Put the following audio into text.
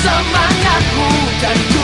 semangatku dan